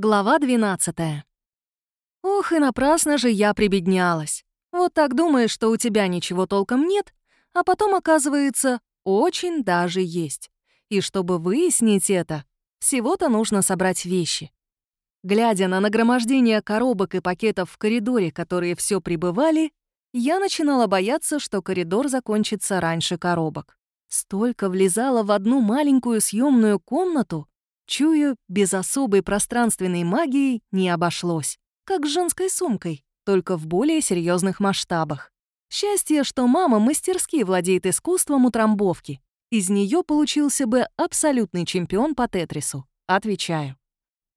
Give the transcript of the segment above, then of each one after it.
Глава 12. Ох, и напрасно же я прибеднялась. Вот так думаешь, что у тебя ничего толком нет, а потом оказывается, очень даже есть. И чтобы выяснить это, всего-то нужно собрать вещи. Глядя на нагромождение коробок и пакетов в коридоре, которые все прибывали, я начинала бояться, что коридор закончится раньше коробок. Столько влезало в одну маленькую съемную комнату, Чую, без особой пространственной магии не обошлось. Как с женской сумкой, только в более серьезных масштабах. Счастье, что мама мастерски владеет искусством утрамбовки. Из нее получился бы абсолютный чемпион по тетрису. Отвечаю.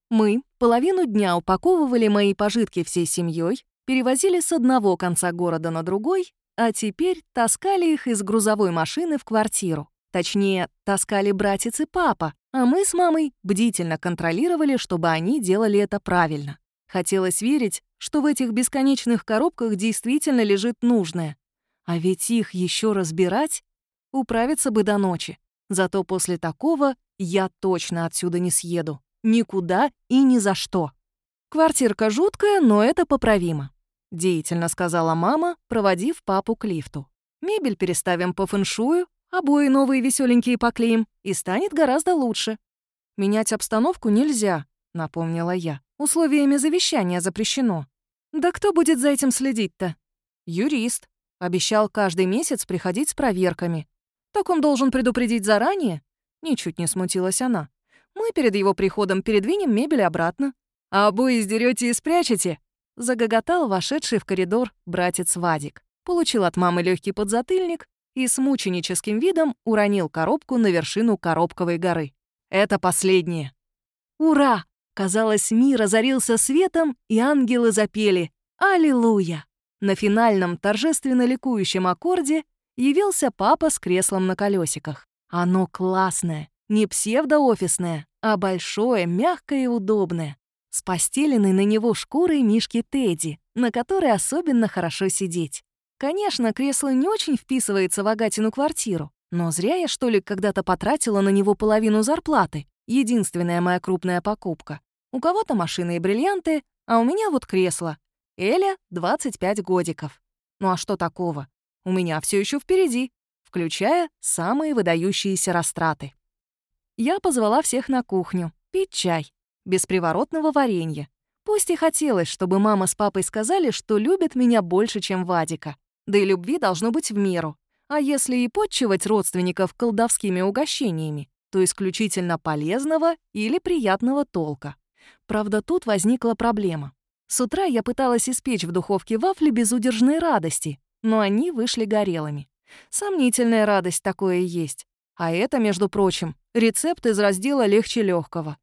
Мы половину дня упаковывали мои пожитки всей семьей, перевозили с одного конца города на другой, а теперь таскали их из грузовой машины в квартиру. Точнее, таскали братец и папа, а мы с мамой бдительно контролировали, чтобы они делали это правильно. Хотелось верить, что в этих бесконечных коробках действительно лежит нужное. А ведь их еще разбирать управиться бы до ночи. Зато после такого я точно отсюда не съеду. Никуда и ни за что. Квартирка жуткая, но это поправимо. Деятельно сказала мама, проводив папу к лифту. Мебель переставим по фэншую, Обои новые веселенькие поклеим, и станет гораздо лучше. Менять обстановку нельзя, напомнила я. Условиями завещания запрещено. Да кто будет за этим следить-то? Юрист. Обещал каждый месяц приходить с проверками. Так он должен предупредить заранее? Ничуть не смутилась она. Мы перед его приходом передвинем мебель обратно. А обои сдерете и спрячете? Загоготал вошедший в коридор братец Вадик. Получил от мамы легкий подзатыльник и с мученическим видом уронил коробку на вершину коробковой горы. Это последнее. Ура! Казалось, мир озарился светом, и ангелы запели «Аллилуйя!». На финальном торжественно ликующем аккорде явился папа с креслом на колесиках. Оно классное, не псевдоофисное, а большое, мягкое и удобное, с постеленной на него шкурой мишки Тедди, на которой особенно хорошо сидеть. Конечно, кресло не очень вписывается в Агатину квартиру, но зря я, что ли, когда-то потратила на него половину зарплаты. Единственная моя крупная покупка. У кого-то машины и бриллианты, а у меня вот кресло. Эля — 25 годиков. Ну а что такого? У меня все еще впереди, включая самые выдающиеся растраты. Я позвала всех на кухню, пить чай, без приворотного варенья. Пусть и хотелось, чтобы мама с папой сказали, что любят меня больше, чем Вадика. Да и любви должно быть в меру. А если и подчивать родственников колдовскими угощениями, то исключительно полезного или приятного толка. Правда, тут возникла проблема. С утра я пыталась испечь в духовке вафли безудержной радости, но они вышли горелыми. Сомнительная радость такое есть. А это, между прочим, рецепт из раздела «Легче легкого».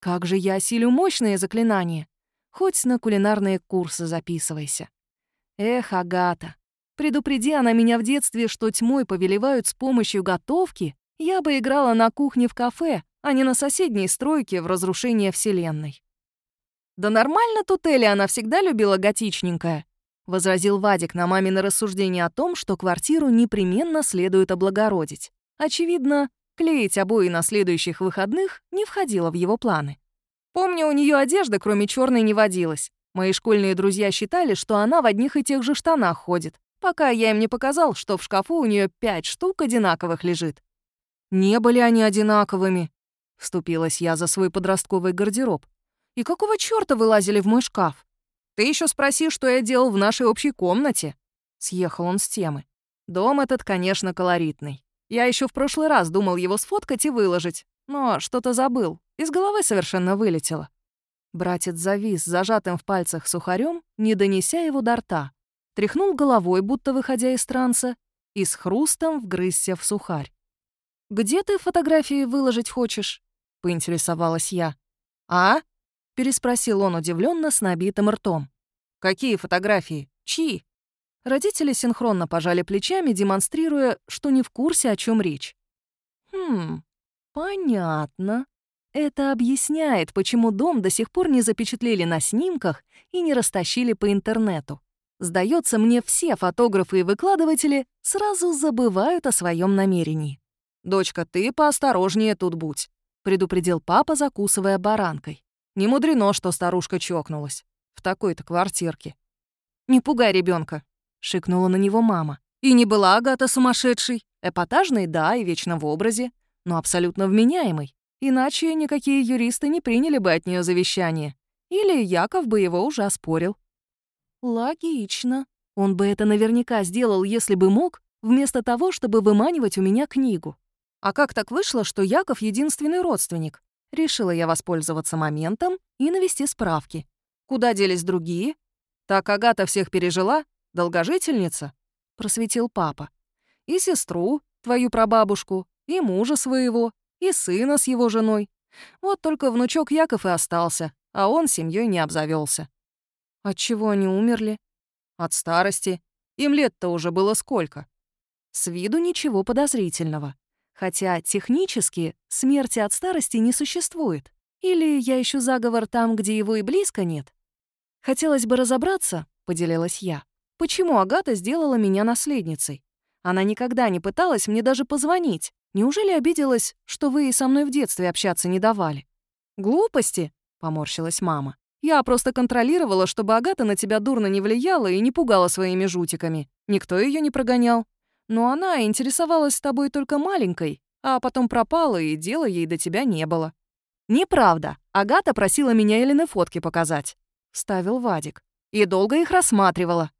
Как же я осилю мощные заклинания? Хоть на кулинарные курсы записывайся. Эх, Агата, Предупреди она меня в детстве, что тьмой повелевают с помощью готовки, я бы играла на кухне в кафе, а не на соседней стройке в разрушение Вселенной. «Да нормально тут Элли, она всегда любила готичненькое», — возразил Вадик на мамино рассуждение о том, что квартиру непременно следует облагородить. Очевидно, клеить обои на следующих выходных не входило в его планы. Помню, у нее одежда, кроме черной, не водилась. Мои школьные друзья считали, что она в одних и тех же штанах ходит пока я им не показал, что в шкафу у нее пять штук одинаковых лежит. Не были они одинаковыми, вступилась я за свой подростковый гардероб. И какого чёрта вы лазили в мой шкаф? Ты еще спроси, что я делал в нашей общей комнате. Съехал он с темы. Дом этот, конечно, колоритный. Я еще в прошлый раз думал его сфоткать и выложить, но что-то забыл. Из головы совершенно вылетело. Братец завис зажатым в пальцах сухарем, не донеся его до рта, тряхнул головой, будто выходя из транса, и с хрустом вгрызся в сухарь. «Где ты фотографии выложить хочешь?» — поинтересовалась я. «А?» — переспросил он удивленно с набитым ртом. «Какие фотографии? Чьи?» Родители синхронно пожали плечами, демонстрируя, что не в курсе, о чем речь. «Хм, понятно. Это объясняет, почему дом до сих пор не запечатлели на снимках и не растащили по интернету. Сдается мне, все фотографы и выкладыватели сразу забывают о своем намерении. «Дочка, ты поосторожнее тут будь», — предупредил папа, закусывая баранкой. Не мудрено, что старушка чокнулась. В такой-то квартирке. «Не пугай ребенка, шикнула на него мама. И не была Агата сумасшедшей. Эпатажной, да, и вечно в образе, но абсолютно вменяемой. Иначе никакие юристы не приняли бы от нее завещание. Или Яков бы его уже оспорил. Логично. Он бы это наверняка сделал, если бы мог, вместо того, чтобы выманивать у меня книгу. А как так вышло, что Яков — единственный родственник? Решила я воспользоваться моментом и навести справки. Куда делись другие? Так Агата всех пережила? Долгожительница? Просветил папа. И сестру, твою прабабушку, и мужа своего, и сына с его женой. Вот только внучок Яков и остался, а он семьей не обзавелся. От чего они умерли? От старости. Им лет-то уже было сколько? С виду ничего подозрительного. Хотя технически смерти от старости не существует. Или я ищу заговор там, где его и близко нет? Хотелось бы разобраться, поделилась я, почему Агата сделала меня наследницей. Она никогда не пыталась мне даже позвонить. Неужели обиделась, что вы и со мной в детстве общаться не давали? Глупости, поморщилась мама. Я просто контролировала, чтобы Агата на тебя дурно не влияла и не пугала своими жутиками. Никто ее не прогонял. Но она интересовалась тобой только маленькой, а потом пропала, и дела ей до тебя не было». «Неправда. Агата просила меня Элины фотки показать», — вставил Вадик. «И долго их рассматривала».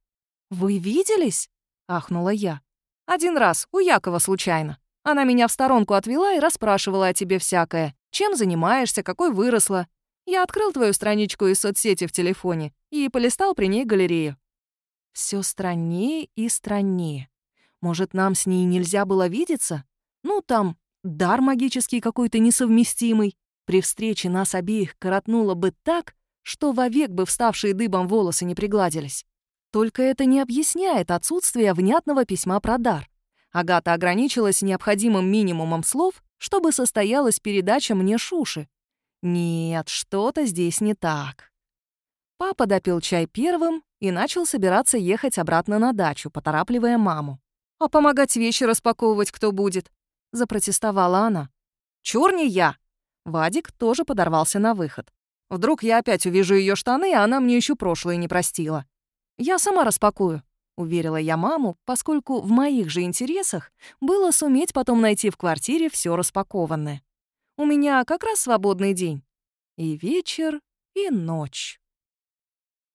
«Вы виделись?» — ахнула я. «Один раз, у Якова случайно. Она меня в сторонку отвела и расспрашивала о тебе всякое. Чем занимаешься, какой выросла. Я открыл твою страничку из соцсети в телефоне и полистал при ней галерею. Все страннее и страннее. Может, нам с ней нельзя было видеться? Ну, там, дар магический какой-то несовместимый. При встрече нас обеих коротнуло бы так, что вовек бы вставшие дыбом волосы не пригладились. Только это не объясняет отсутствие внятного письма про дар. Агата ограничилась необходимым минимумом слов, чтобы состоялась передача мне Шуши. Нет, что-то здесь не так. Папа допил чай первым и начал собираться ехать обратно на дачу, поторапливая маму. «А помогать вещи распаковывать кто будет?» — запротестовала она. «Чур не я!» Вадик тоже подорвался на выход. «Вдруг я опять увижу ее штаны, а она мне еще прошлое не простила». «Я сама распакую», — уверила я маму, поскольку в моих же интересах было суметь потом найти в квартире все распакованное. У меня как раз свободный день. И вечер, и ночь.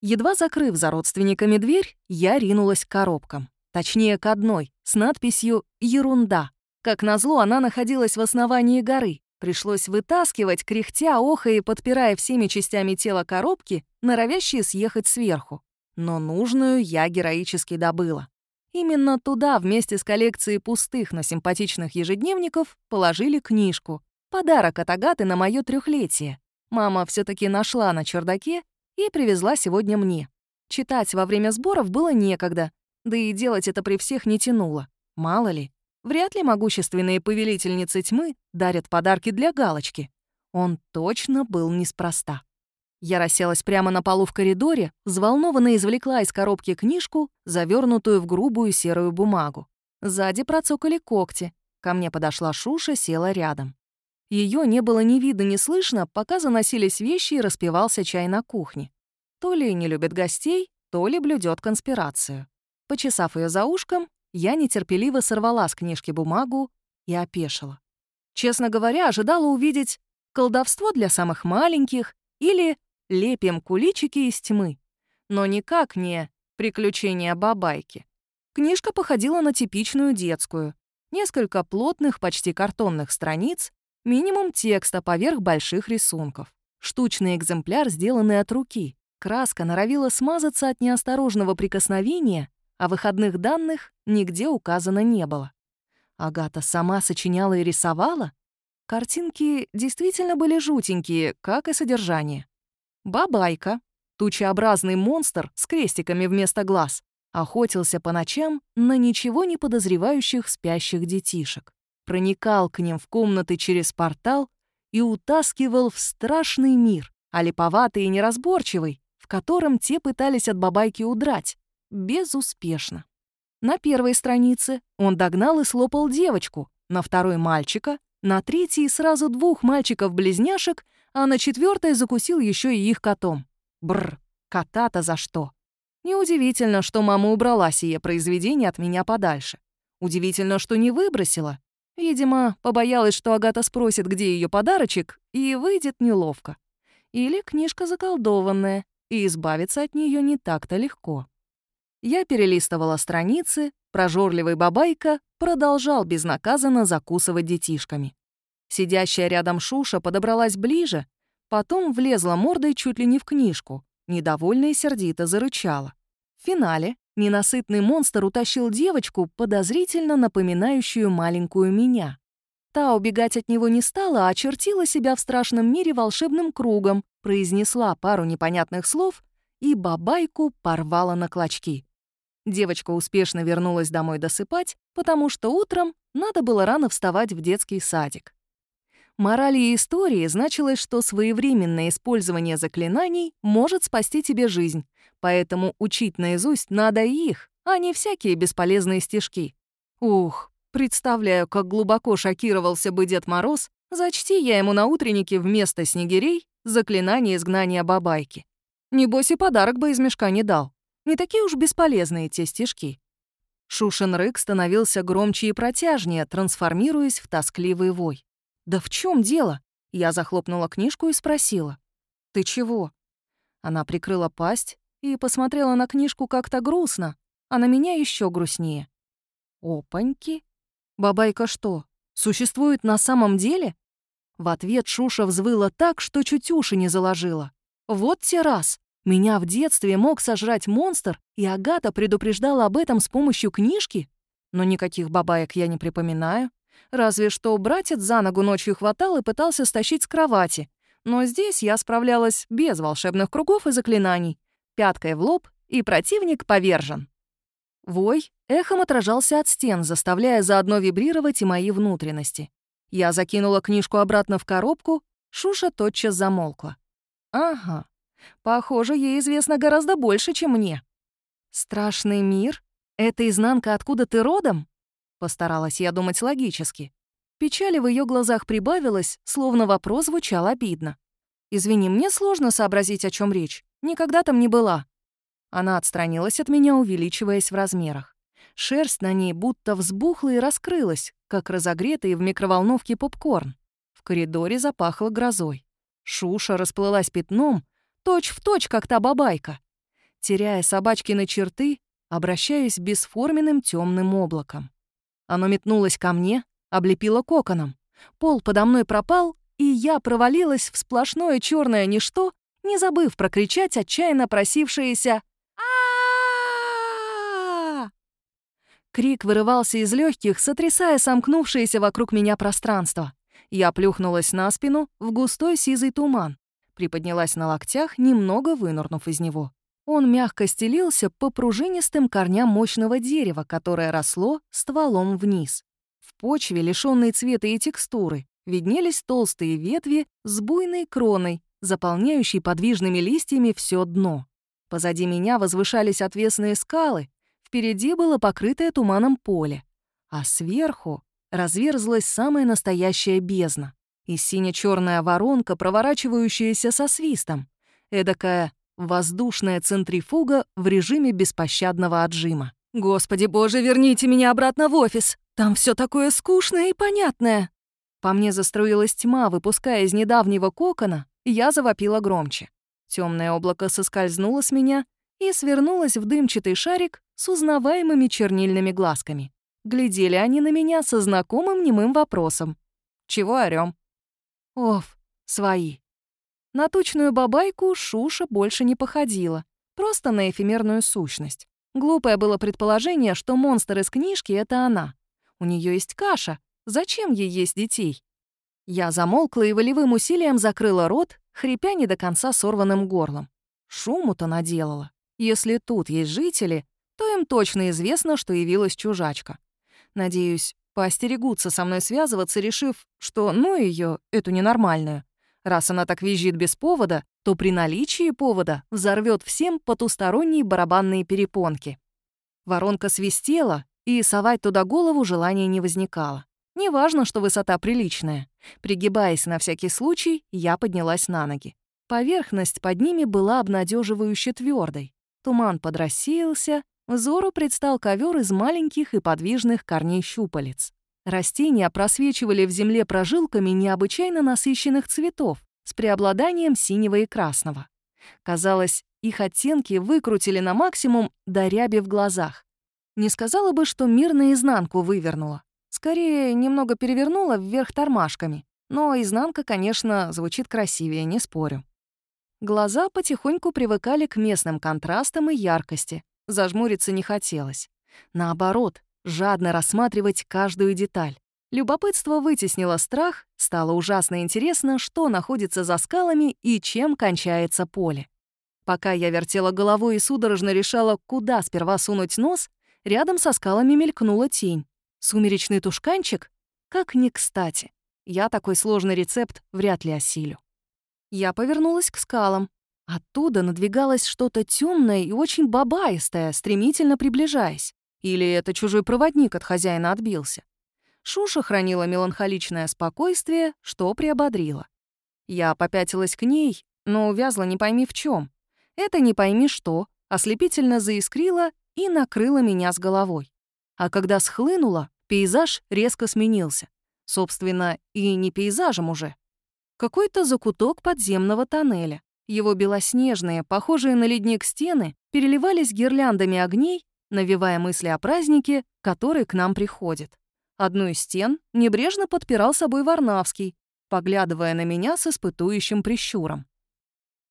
Едва закрыв за родственниками дверь, я ринулась к коробкам. Точнее, к одной, с надписью «Ерунда». Как назло, она находилась в основании горы. Пришлось вытаскивать, кряхтя, охая и подпирая всеми частями тела коробки, норовящие съехать сверху. Но нужную я героически добыла. Именно туда вместе с коллекцией пустых, но симпатичных ежедневников положили книжку. Подарок от Агаты на мое трехлетие. Мама все таки нашла на чердаке и привезла сегодня мне. Читать во время сборов было некогда, да и делать это при всех не тянуло. Мало ли, вряд ли могущественные повелительницы тьмы дарят подарки для галочки. Он точно был неспроста. Я расселась прямо на полу в коридоре, взволнованно извлекла из коробки книжку, завернутую в грубую серую бумагу. Сзади процокали когти. Ко мне подошла Шуша, села рядом. Ее не было ни видно, ни слышно, пока заносились вещи и распивался чай на кухне. То ли не любит гостей, то ли блюдет конспирацию. Почесав ее за ушком, я нетерпеливо сорвала с книжки бумагу и опешила. Честно говоря, ожидала увидеть колдовство для самых маленьких или лепим куличики из тьмы, но никак не приключения бабайки. Книжка походила на типичную детскую. Несколько плотных, почти картонных страниц, минимум текста поверх больших рисунков. Штучный экземпляр, сделанный от руки. Краска норовила смазаться от неосторожного прикосновения, а выходных данных нигде указано не было. Агата сама сочиняла и рисовала? Картинки действительно были жутенькие, как и содержание. Бабайка, тучеобразный монстр с крестиками вместо глаз, охотился по ночам на ничего не подозревающих спящих детишек, проникал к ним в комнаты через портал и утаскивал в страшный мир, а липоватый и неразборчивый, в котором те пытались от бабайки удрать, Безуспешно. На первой странице он догнал и слопал девочку, на второй — мальчика, на третьей — сразу двух мальчиков-близняшек, а на четвертой закусил еще и их котом. Бррр, кота-то за что? Неудивительно, что мама убрала сие произведение от меня подальше. Удивительно, что не выбросила. Видимо, побоялась, что Агата спросит, где ее подарочек, и выйдет неловко. Или книжка заколдованная, и избавиться от нее не так-то легко. Я перелистывала страницы, прожорливый бабайка продолжал безнаказанно закусывать детишками. Сидящая рядом Шуша подобралась ближе, потом влезла мордой чуть ли не в книжку, недовольно и сердито зарычала. В финале ненасытный монстр утащил девочку, подозрительно напоминающую маленькую меня. Та убегать от него не стала, а очертила себя в страшном мире волшебным кругом, произнесла пару непонятных слов и бабайку порвала на клочки. Девочка успешно вернулась домой досыпать, потому что утром надо было рано вставать в детский садик. Морали истории значилось, что своевременное использование заклинаний может спасти тебе жизнь, поэтому учить наизусть надо их, а не всякие бесполезные стишки. Ух, представляю, как глубоко шокировался бы Дед Мороз, зачти я ему на утреннике вместо снегирей заклинание изгнания бабайки. Небось и подарок бы из мешка не дал. Не такие уж бесполезные те стишки. Шушин рык становился громче и протяжнее, трансформируясь в тоскливый вой. «Да в чем дело?» Я захлопнула книжку и спросила. «Ты чего?» Она прикрыла пасть и посмотрела на книжку как-то грустно, а на меня еще грустнее. «Опаньки? Бабайка что, существует на самом деле?» В ответ Шуша взвыла так, что чуть уши не заложила. «Вот те раз! Меня в детстве мог сожрать монстр, и Агата предупреждала об этом с помощью книжки? Но никаких бабаек я не припоминаю. Разве что братец за ногу ночью хватал и пытался стащить с кровати. Но здесь я справлялась без волшебных кругов и заклинаний. Пяткой в лоб, и противник повержен. Вой эхом отражался от стен, заставляя заодно вибрировать и мои внутренности. Я закинула книжку обратно в коробку, Шуша тотчас замолкла. Ага, Похоже, ей известно гораздо больше, чем мне. «Страшный мир? Это изнанка, откуда ты родом?» Постаралась я думать логически. Печали в ее глазах прибавилось, словно вопрос звучал обидно. «Извини, мне сложно сообразить, о чем речь. Никогда там не была». Она отстранилась от меня, увеличиваясь в размерах. Шерсть на ней будто взбухла и раскрылась, как разогретый в микроволновке попкорн. В коридоре запахло грозой. Шуша расплылась пятном, Точь в точь, как та бабайка. Теряя собачкины черты, обращаюсь бесформенным темным облаком. Оно метнулось ко мне, облепило коконом. Пол подо мной пропал, и я провалилась в сплошное черное ничто, не забыв прокричать отчаянно просившееся а Крик вырывался из легких, сотрясая сомкнувшееся вокруг меня пространство. Я плюхнулась на спину в густой сизый туман приподнялась на локтях, немного вынурнув из него. Он мягко стелился по пружинистым корням мощного дерева, которое росло стволом вниз. В почве, лишённой цвета и текстуры, виднелись толстые ветви с буйной кроной, заполняющей подвижными листьями все дно. Позади меня возвышались отвесные скалы, впереди было покрытое туманом поле, а сверху разверзлась самая настоящая бездна и сине-черная воронка, проворачивающаяся со свистом. Эдакая воздушная центрифуга в режиме беспощадного отжима. «Господи боже, верните меня обратно в офис! Там все такое скучное и понятное!» По мне заструилась тьма, выпуская из недавнего кокона, я завопила громче. Темное облако соскользнуло с меня и свернулось в дымчатый шарик с узнаваемыми чернильными глазками. Глядели они на меня со знакомым немым вопросом. «Чего орём?» Оф, свои. На тучную бабайку Шуша больше не походила, просто на эфемерную сущность. Глупое было предположение, что монстр из книжки — это она. У нее есть каша, зачем ей есть детей? Я замолкла и волевым усилием закрыла рот, хрипя не до конца сорванным горлом. Шуму-то наделала. Если тут есть жители, то им точно известно, что явилась чужачка. Надеюсь, поостерегутся со мной связываться, решив, что ну ее, эту ненормальную. Раз она так визжит без повода, то при наличии повода взорвет всем потусторонние барабанные перепонки. Воронка свистела, и совать туда голову желания не возникало. Неважно, что высота приличная. Пригибаясь на всякий случай, я поднялась на ноги. Поверхность под ними была обнадеживающе твердой. Туман подрассеялся, взору предстал ковер из маленьких и подвижных корней щупалец. Растения просвечивали в земле прожилками необычайно насыщенных цветов с преобладанием синего и красного. Казалось, их оттенки выкрутили на максимум до ряби в глазах. Не сказала бы, что мир наизнанку вывернула. Скорее, немного перевернула вверх тормашками. Но изнанка, конечно, звучит красивее, не спорю. Глаза потихоньку привыкали к местным контрастам и яркости. Зажмуриться не хотелось. Наоборот, жадно рассматривать каждую деталь. Любопытство вытеснило страх, стало ужасно интересно, что находится за скалами и чем кончается поле. Пока я вертела головой и судорожно решала, куда сперва сунуть нос, рядом со скалами мелькнула тень. Сумеречный тушканчик? Как ни кстати. Я такой сложный рецепт вряд ли осилю. Я повернулась к скалам. Оттуда надвигалось что-то темное и очень бабаистое, стремительно приближаясь. Или это чужой проводник от хозяина отбился. Шуша хранила меланхоличное спокойствие, что приободрило. Я попятилась к ней, но увязла не пойми в чем. Это не пойми что, ослепительно заискрило и накрыло меня с головой. А когда схлынуло, пейзаж резко сменился. Собственно, и не пейзажем уже. Какой-то закуток подземного тоннеля. Его белоснежные, похожие на ледник стены, переливались гирляндами огней, навевая мысли о празднике, который к нам приходит. Одну из стен небрежно подпирал собой Варнавский, поглядывая на меня с испытующим прищуром.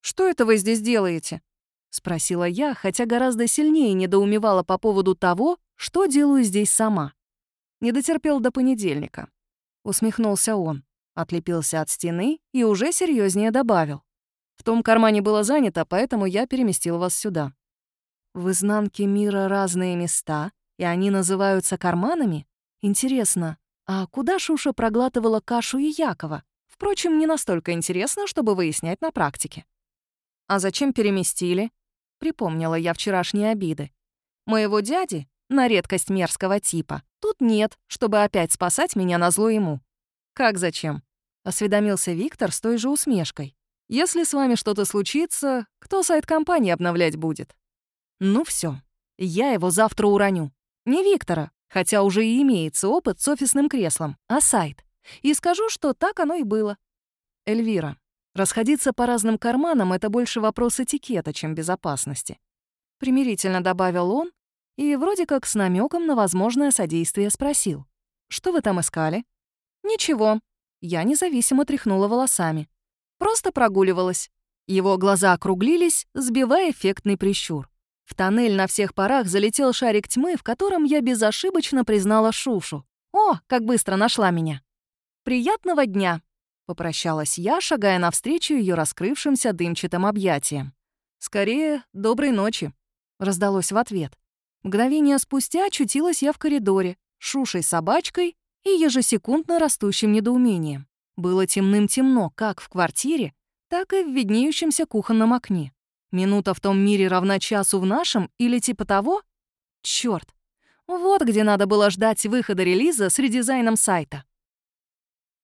«Что это вы здесь делаете?» — спросила я, хотя гораздо сильнее недоумевала по поводу того, что делаю здесь сама. Не дотерпел до понедельника. Усмехнулся он, отлепился от стены и уже серьезнее добавил. В том кармане было занято, поэтому я переместил вас сюда. В изнанке мира разные места, и они называются карманами? Интересно, а куда Шуша проглатывала кашу и Якова? Впрочем, не настолько интересно, чтобы выяснять на практике. «А зачем переместили?» — припомнила я вчерашние обиды. «Моего дяди, на редкость мерзкого типа, тут нет, чтобы опять спасать меня на зло ему». «Как зачем?» — осведомился Виктор с той же усмешкой. «Если с вами что-то случится, кто сайт компании обновлять будет?» «Ну все, я его завтра уроню. Не Виктора, хотя уже и имеется опыт с офисным креслом, а сайт. И скажу, что так оно и было. Эльвира, расходиться по разным карманам — это больше вопрос этикета, чем безопасности. Примирительно добавил он и вроде как с намеком на возможное содействие спросил. «Что вы там искали?» «Ничего». Я независимо тряхнула волосами. Просто прогуливалась. Его глаза округлились, сбивая эффектный прищур. В тоннель на всех парах залетел шарик тьмы, в котором я безошибочно признала Шушу. «О, как быстро нашла меня!» «Приятного дня!» — попрощалась я, шагая навстречу ее раскрывшимся дымчатым объятиям. «Скорее, доброй ночи!» — раздалось в ответ. Мгновение спустя очутилась я в коридоре, Шушей собачкой и ежесекундно растущим недоумением. Было темным-темно как в квартире, так и в виднеющемся кухонном окне. Минута в том мире равна часу в нашем или типа того? Чёрт. Вот где надо было ждать выхода релиза с редизайном сайта.